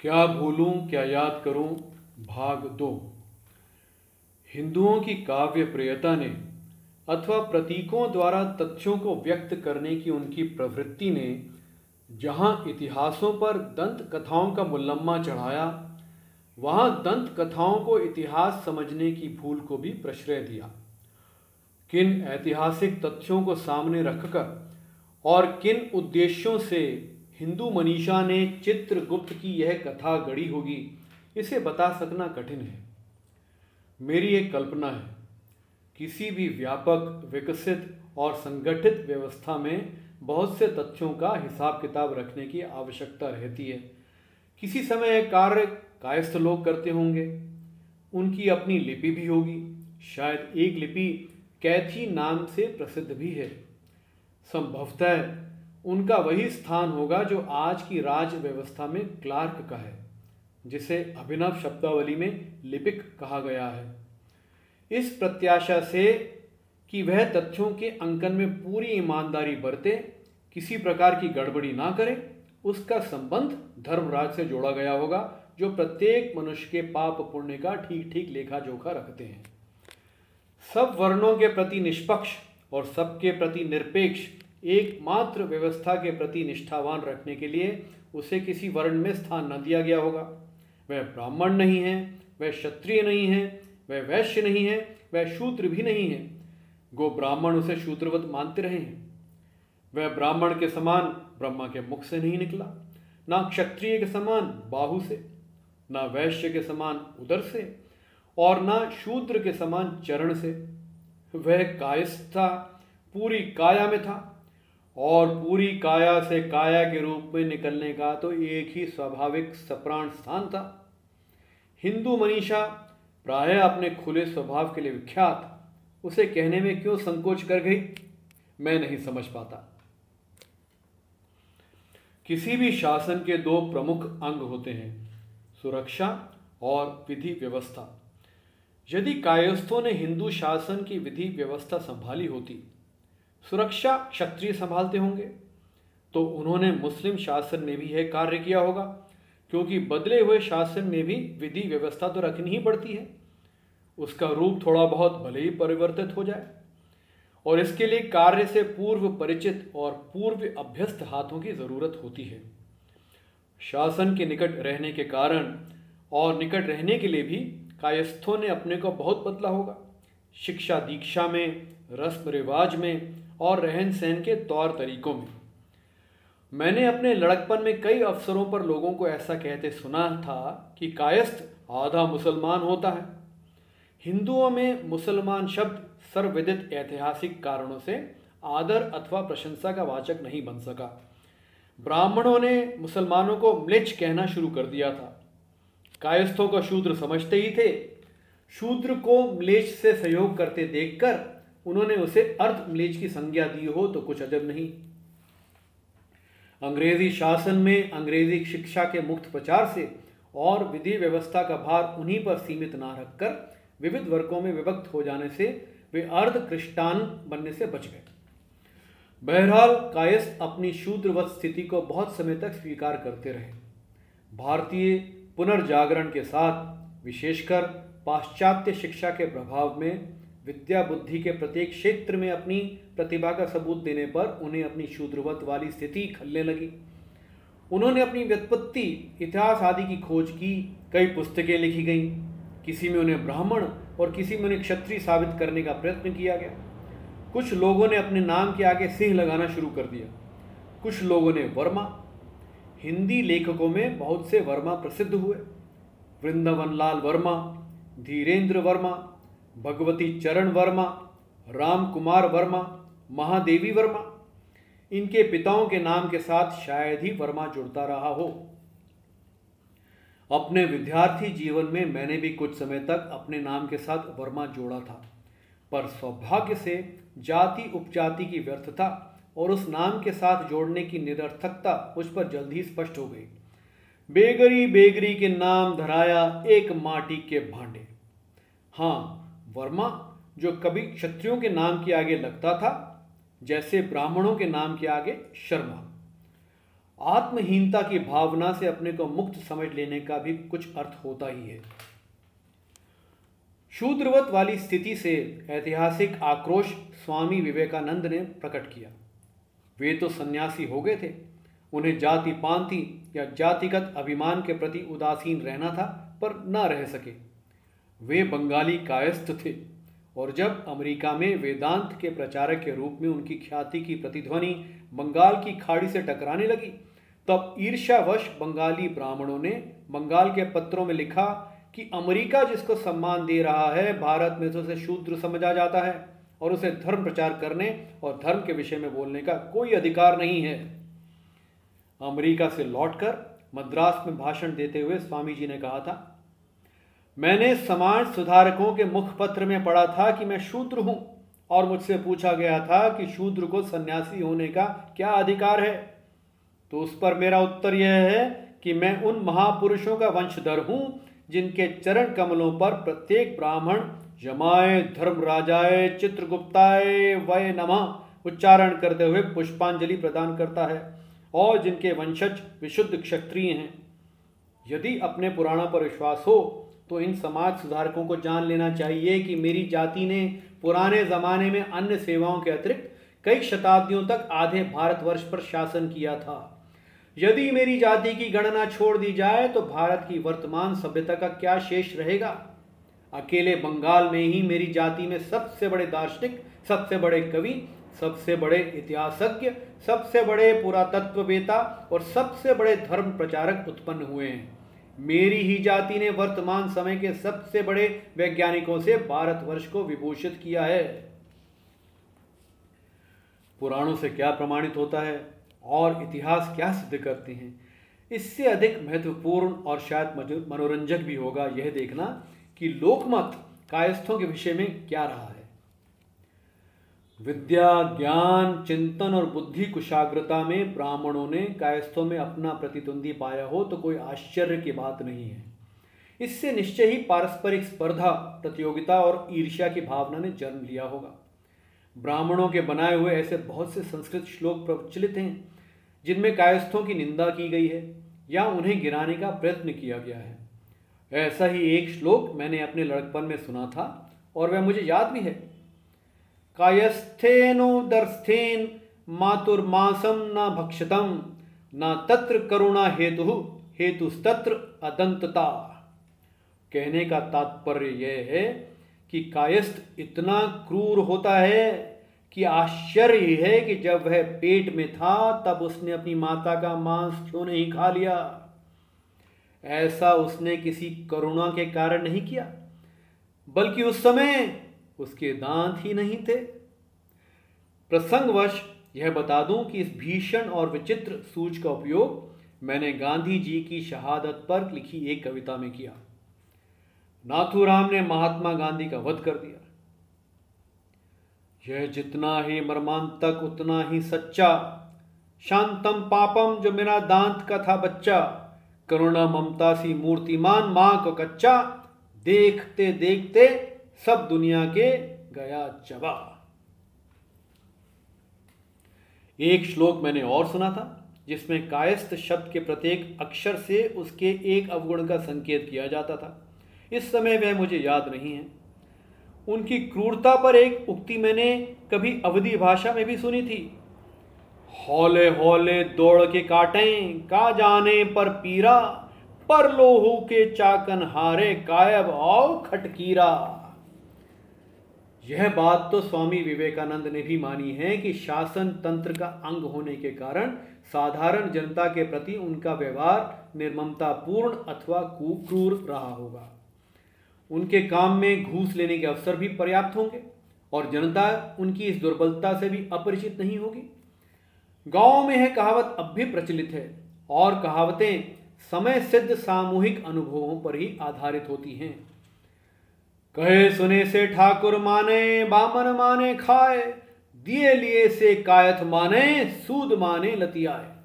क्या भूलूं, क्या याद करूँ, भाग दो। हिंदुओं की काव्य प्रियता ने अथवा प्रतीकों द्वारा तथ्यों को व्यक्त करने की उनकी प्रवृत्ति ने जहाँ इतिहासों पर दंत कथाओं का मुलम्मा चढ़ाया, वहाँ दंत कथाओं को इतिहास समझने की भूल को भी प्रश्रय दिया। किन ऐतिहासिक तथ्यों को सामने रखकर और किन उद्देश्यों से हिंदू मनीषा ने चित्रगुप्त की यह कथा गढ़ी होगी। इसे बता सकना कठिन है। मेरी एक कल्पना है, किसी भी व्यापक, विकसित और संगठित व्यवस्था में बहुत से तथ्यों का हिसाब किताब रखने की आवश्यकता रहती है। किसी समय यह कार्य कायस्थ लोग करते होंगे। उनकी अपनी लिपि भी होगी। शायद एक लिपि कैथी नाम से प्रसिद्ध भी है। संभवतः उनका वही स्थान होगा जो आज की राज व्यवस्था में क्लार्क का है, जिसे अभिनव शब्दावली में लिपिक कहा गया है। इस प्रत्याशा से कि वह तथ्यों के अंकन में पूरी ईमानदारी बरते, किसी प्रकार की गड़बड़ी ना करे, उसका संबंध धर्मराज से जोड़ा गया होगा, जो प्रत्येक मनुष्य के पाप पुण्य का ठीक ठीक लेखा जोखा रखते हैं। सब वर्णों के प्रति निष्पक्ष और सबके प्रति निरपेक्ष एकमात्र व्यवस्था के प्रति निष्ठावान रखने के लिए उसे किसी वर्ण में स्थान न दिया गया होगा। वह ब्राह्मण नहीं है, वह क्षत्रिय नहीं है, वह वैश्य नहीं है, वह शूद्र भी नहीं है। गो ब्राह्मण उसे शूद्रवत मानते रहे हैं। वह ब्राह्मण के समान ब्रह्मा के मुख से नहीं निकला, ना क्षत्रिय के समान बाहु से, ना वैश्य के समान उदर से, और ना शूद्र के समान चरण से। वह कायस्थ था पूरी काया में था। और पूरी काया से काया के रूप में निकलने का तो एक ही स्वाभाविक सप्राण स्थान था। हिंदू मनीषा प्राय अपने खुले स्वभाव के लिए विख्यात। उसे कहने में क्यों संकोच कर गई? मैं नहीं समझ पाता। किसी भी शासन के दो प्रमुख अंग होते हैं, सुरक्षा और विधि व्यवस्था। यदि कायस्थों ने हिंदू शासन की विधि व्यवस्था संभाली होती सुरक्षा क्षत्रिय संभालते होंगे। तो उन्होंने मुस्लिम शासन में भी यह कार्य किया होगा, क्योंकि बदले हुए शासन में भी विधि व्यवस्था तो रखनी ही पड़ती है। उसका रूप थोड़ा बहुत भले ही परिवर्तित हो जाए, और इसके लिए कार्य से पूर्व परिचित और पूर्व अभ्यस्त हाथों की ज़रूरत होती है। शासन के निकट रहने के कारण और निकट रहने के लिए भी कायस्थों ने अपने को बहुत बदला होगा। शिक्षा दीक्षा में रस्म रिवाज में और रहन सहन के तौर तरीकों में। मैंने अपने लड़कपन में कई अवसरों पर लोगों को ऐसा कहते सुना था कि कायस्थ आधा मुसलमान होता है। हिंदुओं में मुसलमान शब्द सर्वविदित ऐतिहासिक कारणों से आदर अथवा प्रशंसा का वाचक नहीं बन सका। ब्राह्मणों ने मुसलमानों को म्लिच कहना शुरू कर दिया था। कायस्थों को शूद्र समझते ही थे। शूद्र को म्लेच से सहयोग करते देखकर उन्होंने उसे अर्थ म्लेच की संज्ञा दी हो तो कुछ अजब नहीं। अंग्रेज़ी शासन में अंग्रेज़ी शिक्षा के मुक्त प्रचार से और विधि व्यवस्था का भार उन्हीं पर सीमित ना रखकर विविध वर्गों में विभक्त हो जाने से वे अर्ध क्रिस्टान बनने से बच गए। बहरहाल, कायस्थ अपनी शूद्रवत स्थिति को बहुत समय तक स्वीकार करते रहे। भारतीय पुनर्जागरण के साथ, विशेषकर पाश्चात्य शिक्षा के प्रभाव में विद्या बुद्धि के प्रत्येक क्षेत्र में अपनी प्रतिभा का सबूत देने पर उन्हें अपनी शूद्रवत वाली स्थिति खलने लगी। उन्होंने अपनी व्युत्पत्ति, इतिहास आदि की खोज की, कई पुस्तकें लिखी गईं। किसी में उन्हें ब्राह्मण और किसी में उन्हें क्षत्रिय साबित करने का प्रयत्न किया गया। कुछ लोगों ने अपने नाम के आगे सिंह लगाना शुरू कर दिया। कुछ लोगों ने वर्मा। हिंदी लेखकों में बहुत से वर्मा प्रसिद्ध हुए। वृंदावन लाल वर्मा धीरेन्द्र वर्मा भगवती चरण वर्मा राम कुमार वर्मा, महादेवी वर्मा, इनके पिताओं के नाम के साथ शायद ही वर्मा जुड़ता रहा हो। अपने विद्यार्थी जीवन में मैंने भी कुछ समय तक अपने नाम के साथ वर्मा जोड़ा था, पर सौभाग्य से जाति उपजाति की व्यर्थता और उस नाम के साथ जोड़ने की निरर्थकता उस पर जल्द ही स्पष्ट हो गई। बेगरी बेगरी के नाम धराया एक माटी के भांडे। हाँ वर्मा, जो कभी क्षत्रियों के नाम के आगे लगता था, जैसे ब्राह्मणों के नाम के आगे शर्मा। आत्महीनता की भावना से अपने को मुक्त समझ लेने का भी कुछ अर्थ होता ही है। शूद्रवत वाली स्थिति से ऐतिहासिक आक्रोश स्वामी विवेकानंद ने प्रकट किया। वे तो सन्यासी हो गए थे। उन्हें जाति पांति या जातिगत अभिमान के प्रति उदासीन रहना था, पर न रह सके। वे बंगाली कायस्थ थे और जब अमेरिका में वेदांत के प्रचारक के रूप में उनकी ख्याति की प्रतिध्वनि बंगाल की खाड़ी से टकराने लगी, तब ईर्ष्यावश बंगाली ब्राह्मणों ने बंगाल के पत्रों में लिखा कि अमेरिका जिसको सम्मान दे रहा है, भारत में तो उसे शूद्र समझा जाता है और उसे धर्म प्रचार करने और धर्म के विषय में बोलने का कोई अधिकार नहीं है। अमेरिका से लौटकर मद्रास में भाषण देते हुए स्वामी जी ने कहा था मैंने समाज सुधारकों के मुखपत्र में पढ़ा था कि मैं शूद्र हूँ, और मुझसे पूछा गया था कि शूद्र को सन्यासी होने का क्या अधिकार है? तो उस पर मेरा उत्तर यह है कि मैं उन महापुरुषों का वंशधर हूँ, जिनके चरण कमलों पर प्रत्येक ब्राह्मण यमाए धर्म राजाए चित्रगुप्ताए वय नमः उच्चारण करते हुए पुष्पांजलि प्रदान करता है, और जिनके वंशज विशुद्ध क्षत्रिय हैं। यदि अपने पुराणों पर विश्वास हो तो इन समाज सुधारकों को जान लेना चाहिए कि मेरी जाति ने पुराने जमाने में अन्य सेवाओं के अतिरिक्त कई शताब्दियों तक आधे भारतवर्ष पर शासन किया था। यदि मेरी जाति की गणना छोड़ दी जाए तो भारत की वर्तमान सभ्यता का क्या शेष रहेगा? अकेले बंगाल में ही मेरी जाति में सबसे बड़े दार्शनिक, सबसे बड़े कवि, सबसे बड़े इतिहासज्ञ, सबसे बड़े पुरातत्ववेता और सबसे बड़े धर्म प्रचारक उत्पन्न हुए हैं। मेरी ही जाति ने वर्तमान समय के सबसे बड़े वैज्ञानिकों से भारतवर्ष को विभूषित किया है। पुराणों से क्या प्रमाणित होता है और इतिहास क्या सिद्ध करते हैं, इससे अधिक महत्वपूर्ण और शायद मनोरंजक भी होगा यह देखना कि लोकमत कायस्थों के विषय में क्या रहा है। विद्या, ज्ञान, चिंतन और बुद्धि कुशाग्रता में ब्राह्मणों ने कायस्थों में अपना प्रतिद्वंदी पाया हो तो कोई आश्चर्य की बात नहीं है। इससे निश्चय ही पारस्परिक स्पर्धा, प्रतियोगिता और ईर्ष्या की भावना ने जन्म लिया होगा। ब्राह्मणों के बनाए हुए ऐसे बहुत से संस्कृत श्लोक प्रचलित हैं, जिनमें कायस्थों की निंदा की गई है या उन्हें गिराने का प्रयत्न किया गया है। ऐसा ही एक श्लोक मैंने अपने लड़कपन में सुना था और वह मुझे याद भी है। कायस्थेनो दर्स्थेन मातुर्मासम न भक्षतम। न तत्र करुणा हेतु, हेतुस्तत्र अदंतता कहने का तात्पर्य यह है कि कायस्थ इतना क्रूर होता है कि आश्चर्य है कि जब वह पेट में था, तब उसने अपनी माता का मांस क्यों नहीं खा लिया? ऐसा उसने किसी करुणा के कारण नहीं किया, बल्कि उस समय उसके दांत ही नहीं थे। प्रसंगवश यह बता दूँ कि इस भीषण और विचित्र सूच का उपयोग मैंने गांधी जी की शहादत पर लिखी एक कविता में किया। नाथूराम ने महात्मा गांधी का वध कर दिया। यह जितना ही मर्मांतक, उतना ही सच्चा, शांतम पापम जो मेरा दांत का था बच्चा, करुणा ममता सी मूर्तिमान माँ को कच्चा देखते देखते सब दुनिया के गया चबा एक श्लोक मैंने और सुना था, जिसमें कायस्थ शब्द के प्रत्येक अक्षर से उसके एक अवगुण का संकेत किया जाता था। इस समय वह मुझे याद नहीं है। उनकी क्रूरता पर एक उक्ति मैंने कभी अवधि भाषा में भी सुनी थी। हौले हौले दौड़ के काटें, का जाने पर पीरा, पर लोहू के चाकन हारे कायब आओ खटकीरा। यह बात तो स्वामी विवेकानंद ने भी मानी है कि शासन तंत्र का अंग होने के कारण साधारण जनता के प्रति उनका व्यवहार निर्ममतापूर्ण अथवा कुक्रूर रहा होगा। उनके काम में घूस लेने के अवसर भी पर्याप्त होंगे और जनता उनकी इस दुर्बलता से भी अपरिचित नहीं होगी। गाँव में है कहावत अब भी प्रचलित है और कहावतें समय सिद्ध सामूहिक अनुभवों पर ही आधारित होती हैं। कहे, सुने से ठाकुर माने, बामन माने खाए, दिए लिए से कायथ माने, सूद माने लतियाए।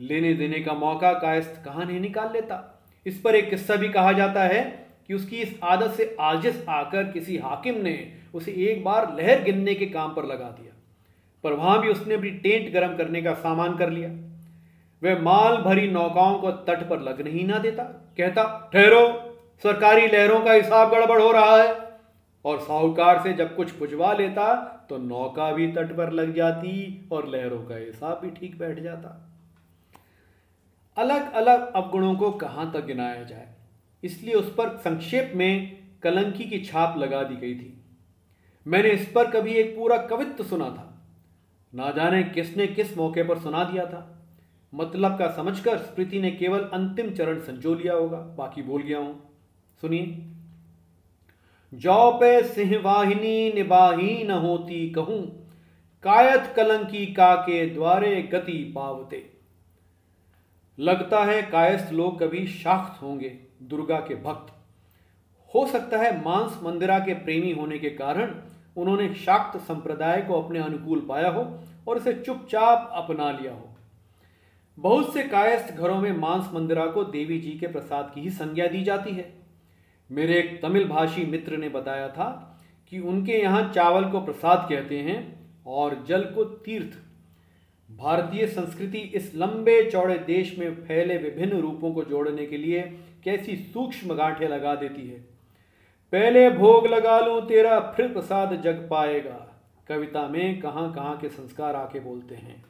लेने देने का मौका कायस्थ कहाँ नहीं निकाल लेता। इस पर एक किस्सा भी कहा जाता है कि उसकी इस आदत से आजिज आकर किसी हाकिम ने उसे एक बार लहर गिनने के काम पर लगा दिया। पर वहाँ भी उसने अपनी टेंट गर्म करने का सामान कर लिया। वह माल भरी नौकाओं को तट पर लगने ही ना देता। कहता, ठहरो सरकारी लहरों का हिसाब गड़बड़ हो रहा है। और साहूकार से जब कुछ पुजवा लेता तो नौका भी तट पर लग जाती और लहरों का हिसाब भी ठीक बैठ जाता। अलग अलग अवगुणों को कहाँ तक गिनाया जाए? इसलिए उस पर संक्षेप में कलंकी की छाप लगा दी गई थी। मैंने इस पर कभी एक पूरा कवित्व सुना था। ना जाने किसने किस मौके पर सुना दिया था। मतलब का समझकर स्मृति ने केवल अंतिम चरण संजो लिया होगा, बाकी बोल गया हूँ। सुनिए। जौ पे सिंह वाहिनी निबाही न होती कहूँ, कायत कलंकी का के द्वारे गति पावते। लगता है कायस्थ लोग कभी शाक्त होंगे, दुर्गा के भक्त। हो सकता है मांस मंदिरा के प्रेमी होने के कारण उन्होंने शाक्त संप्रदाय को अपने अनुकूल पाया हो और इसे चुपचाप अपना लिया हो। बहुत से कायस्थ घरों में मांस मंदिरा को देवी जी के प्रसाद की ही संज्ञा दी जाती है। मेरे एक तमिल भाषी मित्र ने बताया था कि उनके यहाँ चावल को प्रसाद कहते हैं और जल को तीर्थ। भारतीय संस्कृति इस लंबे चौड़े देश में फैले विभिन्न रूपों को जोड़ने के लिए कैसी सूक्ष्म गांठें लगा देती है। पहले भोग लगा लूँ, तेरा फिर प्रसाद जग पाएगा। कविता में कहाँ कहाँ के संस्कार आके बोलते हैं।